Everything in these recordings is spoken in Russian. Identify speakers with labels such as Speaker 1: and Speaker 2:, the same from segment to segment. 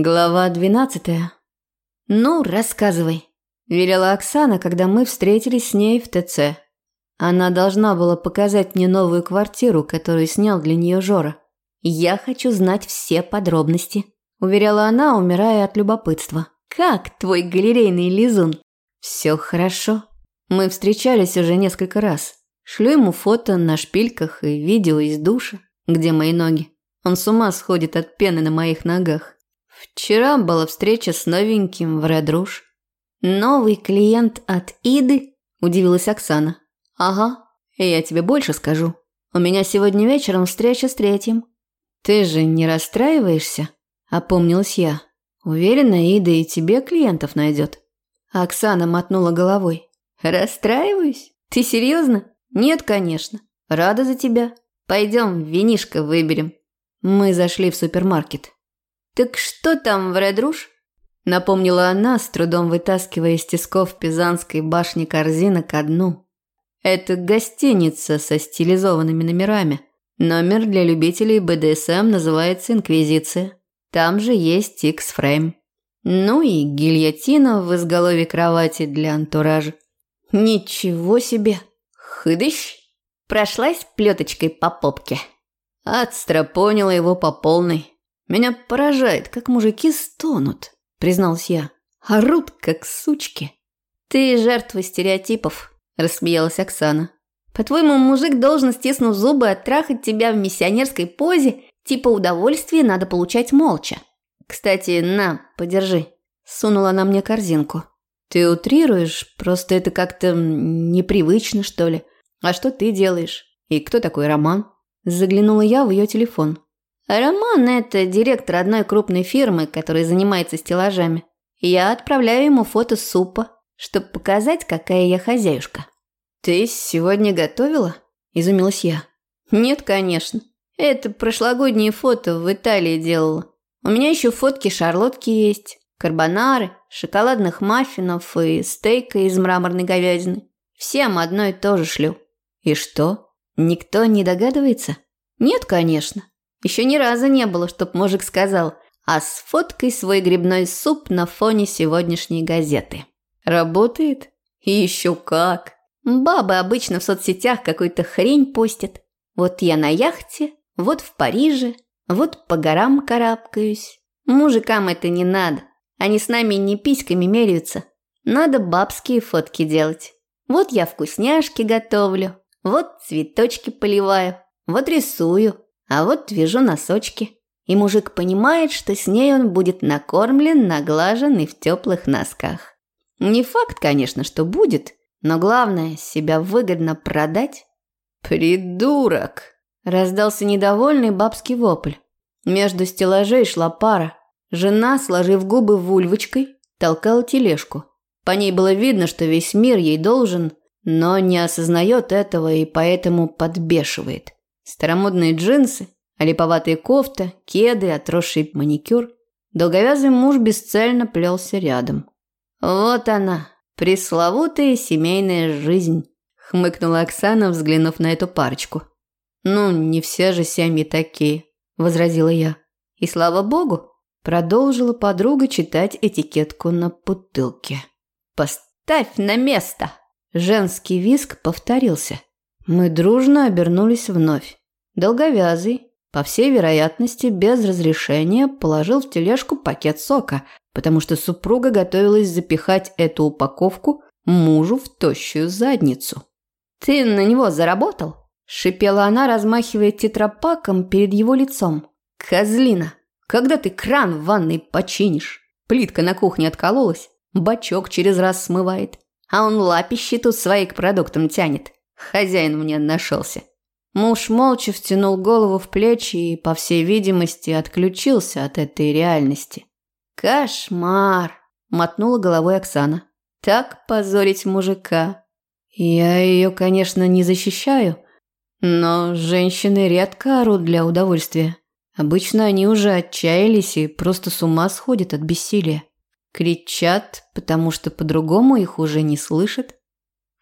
Speaker 1: Глава двенадцатая. «Ну, рассказывай», – велела Оксана, когда мы встретились с ней в ТЦ. Она должна была показать мне новую квартиру, которую снял для нее Жора. «Я хочу знать все подробности», – уверяла она, умирая от любопытства. «Как твой галерейный лизун?» «Все хорошо. Мы встречались уже несколько раз. Шлю ему фото на шпильках и видео из душа, где мои ноги. Он с ума сходит от пены на моих ногах. Вчера была встреча с новеньким в Редруш. Новый клиент от Иды? Удивилась Оксана. Ага, я тебе больше скажу. У меня сегодня вечером встреча с третьим. Ты же не расстраиваешься? Опомнилась я. Уверена, Ида и тебе клиентов найдет. Оксана мотнула головой. Расстраиваюсь? Ты серьезно? Нет, конечно. Рада за тебя. Пойдем, винишко выберем. Мы зашли в супермаркет. «Так что там в Редруш?» Напомнила она, с трудом вытаскивая из тисков Пизанской башни корзина ко дну. «Это гостиница со стилизованными номерами. Номер для любителей БДСМ называется «Инквизиция». Там же есть X-фрейм. Ну и гильотина в изголовье кровати для антуража. Ничего себе! Хыдыщ! Прошлась плеточкой по попке. Отстропонила его по полной. Меня поражает, как мужики стонут, признался я. Орут, как сучки. Ты жертва стереотипов, рассмеялась Оксана. По-твоему, мужик должен, стиснув зубы, оттрахать тебя в миссионерской позе, типа удовольствие надо получать молча. Кстати, на, подержи. Сунула она мне корзинку. Ты утрируешь, просто это как-то непривычно, что ли. А что ты делаешь? И кто такой Роман? Заглянула я в ее телефон. Роман – это директор одной крупной фирмы, которая занимается стеллажами. Я отправляю ему фото супа, чтобы показать, какая я хозяюшка. «Ты сегодня готовила?» – изумилась я. «Нет, конечно. Это прошлогодние фото в Италии делала. У меня еще фотки шарлотки есть, карбонары, шоколадных маффинов и стейка из мраморной говядины. Всем одно и то же шлю». «И что? Никто не догадывается?» «Нет, конечно. Еще ни разу не было, чтоб мужик сказал «А сфоткай свой грибной суп на фоне сегодняшней газеты». Работает? И еще как. Бабы обычно в соцсетях какую-то хрень постят. Вот я на яхте, вот в Париже, вот по горам карабкаюсь. Мужикам это не надо. Они с нами не письками меряются. Надо бабские фотки делать. Вот я вкусняшки готовлю, вот цветочки поливаю, вот рисую, а вот вяжу носочки. И мужик понимает, что с ней он будет накормлен, наглажен и в теплых носках. Не факт, конечно, что будет, но главное – себя выгодно продать. «Придурок!» – раздался недовольный бабский вопль. Между стеллажей шла пара. Жена, сложив губы вульвочкой, толкала тележку. По ней было видно, что весь мир ей должен, но не осознает этого и поэтому подбешивает. Старомодные джинсы, олиповатые кофта, кеды, отросший маникюр. Долговязый муж бесцельно плелся рядом. «Вот она, пресловутая семейная жизнь», – хмыкнула Оксана, взглянув на эту парочку. «Ну, не все же семьи такие», – возразила я. «И слава богу», – продолжила подруга читать этикетку на бутылке. «Поставь на место!» Женский виск повторился. Мы дружно обернулись вновь. Долговязый, по всей вероятности, без разрешения, положил в тележку пакет сока, потому что супруга готовилась запихать эту упаковку мужу в тощую задницу. «Ты на него заработал?» – шипела она, размахивая тетрапаком перед его лицом. «Козлина, когда ты кран в ванной починишь? Плитка на кухне откололась, бачок через раз смывает, а он лапищи тут свои к продуктам тянет. Хозяин мне нашелся. Муж молча втянул голову в плечи и, по всей видимости, отключился от этой реальности. «Кошмар!» – мотнула головой Оксана. «Так позорить мужика!» «Я ее, конечно, не защищаю, но женщины редко орут для удовольствия. Обычно они уже отчаялись и просто с ума сходят от бессилия. Кричат, потому что по-другому их уже не слышат.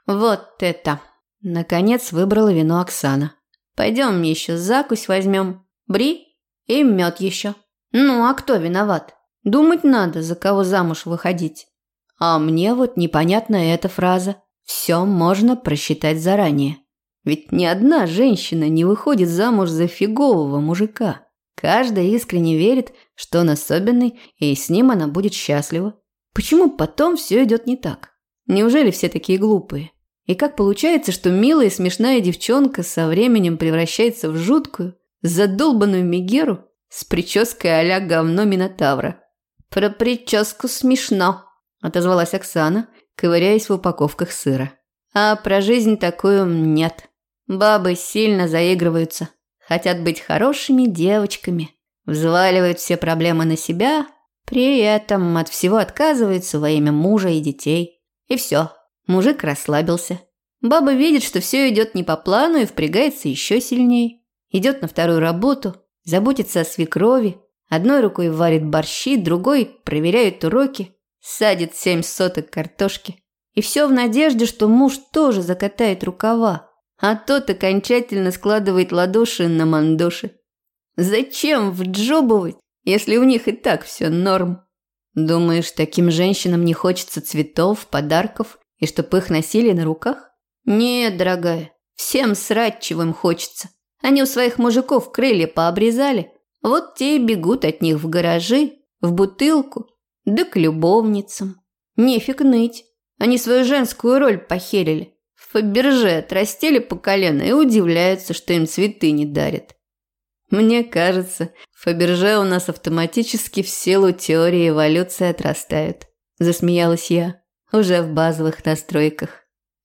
Speaker 1: Вот это!» Наконец выбрала вино Оксана. Пойдем еще закусь возьмем, бри и мед еще. Ну, а кто виноват? Думать надо, за кого замуж выходить. А мне вот непонятна эта фраза. Все можно просчитать заранее. Ведь ни одна женщина не выходит замуж за фигового мужика. Каждая искренне верит, что он особенный, и с ним она будет счастлива. Почему потом все идет не так? Неужели все такие глупые? И как получается, что милая и смешная девчонка со временем превращается в жуткую, задолбанную Мегеру с прической а-ля говно Минотавра? Про прическу смешно, отозвалась Оксана, ковыряясь в упаковках сыра. А про жизнь такую нет. Бабы сильно заигрываются, хотят быть хорошими девочками, взваливают все проблемы на себя, при этом от всего отказываются во имя мужа и детей. И все, мужик расслабился. Баба видит, что все идет не по плану и впрягается еще сильнее. Идет на вторую работу, заботится о свекрови, одной рукой варит борщи, другой проверяет уроки, садит семь соток картошки. И все в надежде, что муж тоже закатает рукава, а тот окончательно складывает ладоши на мандоши. Зачем вджобывать, если у них и так все норм? Думаешь, таким женщинам не хочется цветов, подарков и чтоб их носили на руках? Нет, дорогая, всем срать, чего им хочется. Они у своих мужиков крылья пообрезали, вот те и бегут от них в гаражи, в бутылку, да к любовницам. Нефиг ныть. Они свою женскую роль похерили. В Фаберже отрастили по колено и удивляются, что им цветы не дарят. Мне кажется, в Фаберже у нас автоматически в силу теории эволюции отрастают. Засмеялась я. Уже в базовых настройках.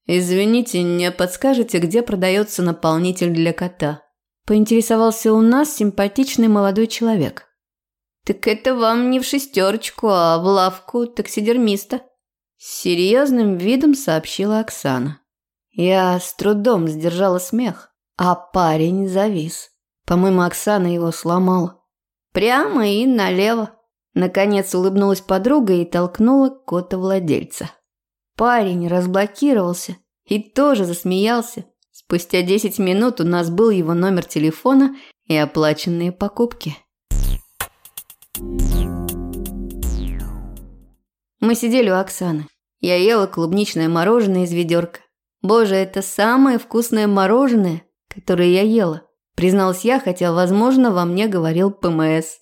Speaker 1: Извините, не подскажете, где продается наполнитель для кота? Поинтересовался у нас симпатичный молодой человек. «Так это вам не в шестерочку, а в лавку таксидермиста», – серьезным видом сообщила Оксана. Я с трудом сдержала смех, а парень завис. По-моему, Оксана его сломала. Прямо и налево. Наконец улыбнулась подруга и толкнула кота-владельца. Парень разблокировался и тоже засмеялся. Спустя 10 минут у нас был его номер телефона и оплаченные покупки. Мы сидели у Оксаны. Я ела клубничное мороженое из ведерка. Боже, это самое вкусное мороженое, которое я ела. Призналась я, хотя, возможно, во мне говорил ПМС.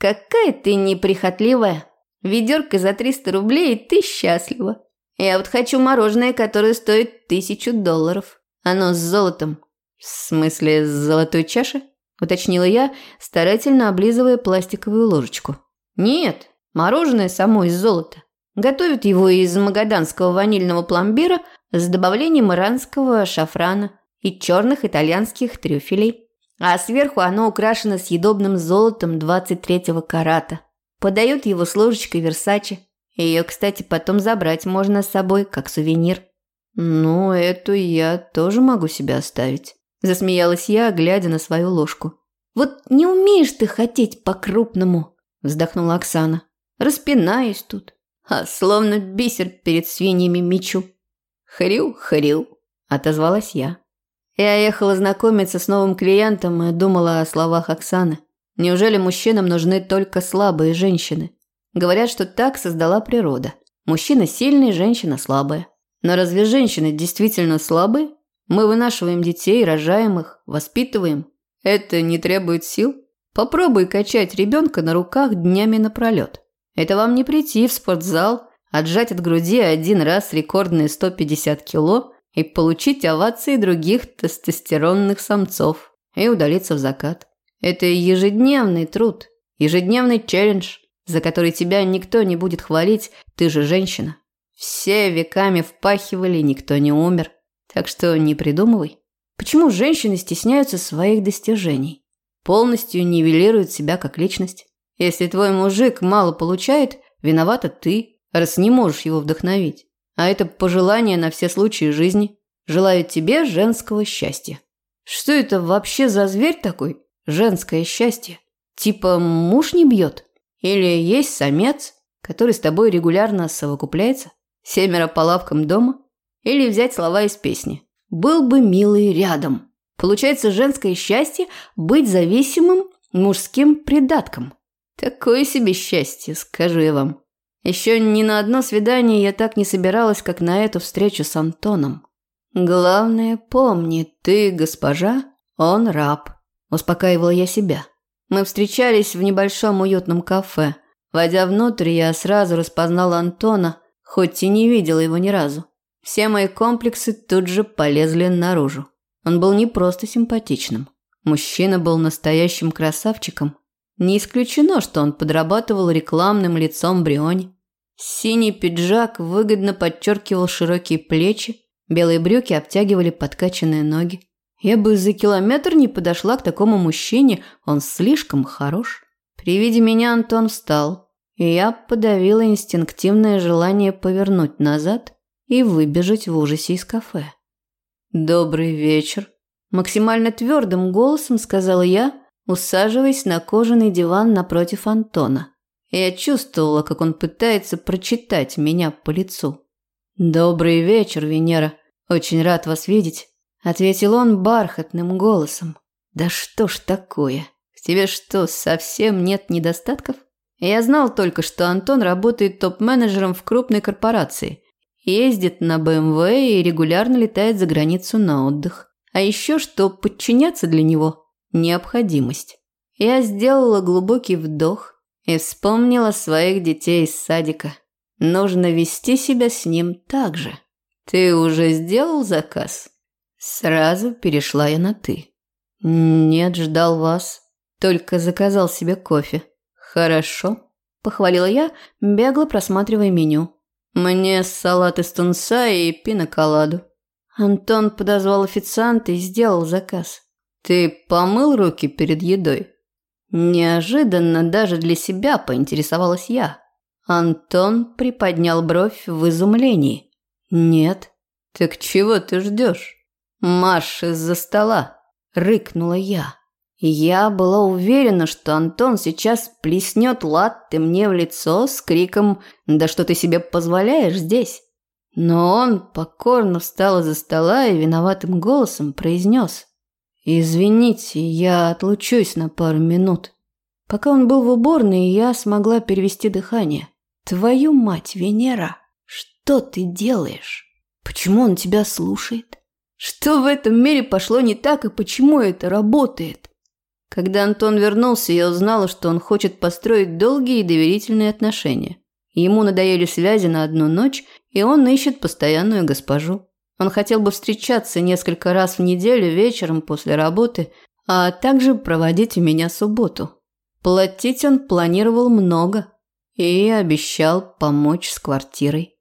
Speaker 1: Какая ты неприхотливая. Ведерко за 300 рублей, и ты счастлива. Я вот хочу мороженое, которое стоит тысячу долларов. Оно с золотом. В смысле, с золотой чаши? Уточнила я, старательно облизывая пластиковую ложечку. Нет, мороженое само из золота. Готовят его из магаданского ванильного пломбира с добавлением иранского шафрана и черных итальянских трюфелей. А сверху оно украшено съедобным золотом 23-го карата. Подают его с ложечкой Версачи. Ее, кстати, потом забрать можно с собой, как сувенир. «Ну, эту я тоже могу себе оставить», – засмеялась я, глядя на свою ложку. «Вот не умеешь ты хотеть по-крупному», – вздохнула Оксана. «Распинаюсь тут, а словно бисер перед свиньями мечу». «Хрю, хрю», – отозвалась я. Я ехала знакомиться с новым клиентом и думала о словах Оксаны. Неужели мужчинам нужны только слабые женщины? Говорят, что так создала природа. Мужчина сильный, женщина слабая. Но разве женщины действительно слабые? Мы вынашиваем детей, рожаем их, воспитываем. Это не требует сил? Попробуй качать ребенка на руках днями напролет. Это вам не прийти в спортзал, отжать от груди один раз рекордные 150 кило и получить овации других тестостеронных самцов и удалиться в закат. Это ежедневный труд, ежедневный челлендж, за который тебя никто не будет хвалить, ты же женщина. Все веками впахивали, никто не умер. Так что не придумывай. Почему женщины стесняются своих достижений? Полностью нивелируют себя как личность. Если твой мужик мало получает, виновата ты, раз не можешь его вдохновить. А это пожелание на все случаи жизни. Желаю тебе женского счастья. Что это вообще за зверь такой? Женское счастье. Типа муж не бьет? Или есть самец, который с тобой регулярно совокупляется? Семеро по лавкам дома? Или взять слова из песни. «Был бы милый рядом». Получается женское счастье быть зависимым мужским придатком. Такое себе счастье, скажу я вам. Еще ни на одно свидание я так не собиралась, как на эту встречу с Антоном. Главное, помни, ты госпожа, он раб. Успокаивала я себя. Мы встречались в небольшом уютном кафе. Войдя внутрь, я сразу распознала Антона, хоть и не видела его ни разу. Все мои комплексы тут же полезли наружу. Он был не просто симпатичным. Мужчина был настоящим красавчиком. Не исключено, что он подрабатывал рекламным лицом Бриони. Синий пиджак выгодно подчеркивал широкие плечи, белые брюки обтягивали подкачанные ноги. Я бы за километр не подошла к такому мужчине, он слишком хорош. При виде меня Антон встал, и я подавила инстинктивное желание повернуть назад и выбежать в ужасе из кафе. «Добрый вечер», – максимально твердым голосом сказала я, усаживаясь на кожаный диван напротив Антона. Я чувствовала, как он пытается прочитать меня по лицу. «Добрый вечер, Венера. Очень рад вас видеть», – ответил он бархатным голосом. «Да что ж такое? В тебе что, совсем нет недостатков?» Я знал только, что Антон работает топ-менеджером в крупной корпорации, ездит на БМВ и регулярно летает за границу на отдых. А еще что подчиняться для него – необходимость. Я сделала глубокий вдох и вспомнила своих детей из садика. Нужно вести себя с ним так же. «Ты уже сделал заказ?» Сразу перешла я на «ты». «Нет, ждал вас. Только заказал себе кофе». «Хорошо», – похвалила я, бегло просматривая меню. «Мне салат из тунца и пиноколаду». Антон подозвал официанта и сделал заказ. «Ты помыл руки перед едой?» Неожиданно даже для себя поинтересовалась я. Антон приподнял бровь в изумлении. «Нет». «Так чего ты ждешь?» «Марш из-за стола!» – рыкнула я. Я была уверена, что Антон сейчас плеснет латте мне в лицо с криком «Да что ты себе позволяешь здесь?» Но он покорно встал из-за стола и виноватым голосом произнес «Извините, я отлучусь на пару минут». Пока он был в уборной, я смогла перевести дыхание. «Твою мать, Венера, что ты делаешь? Почему он тебя слушает? Что в этом мире пошло не так и почему это работает?» Когда Антон вернулся, я узнала, что он хочет построить долгие и доверительные отношения. Ему надоели связи на одну ночь, и он ищет постоянную госпожу. Он хотел бы встречаться несколько раз в неделю вечером после работы, а также проводить у меня субботу. Платить он планировал много и обещал помочь с квартирой.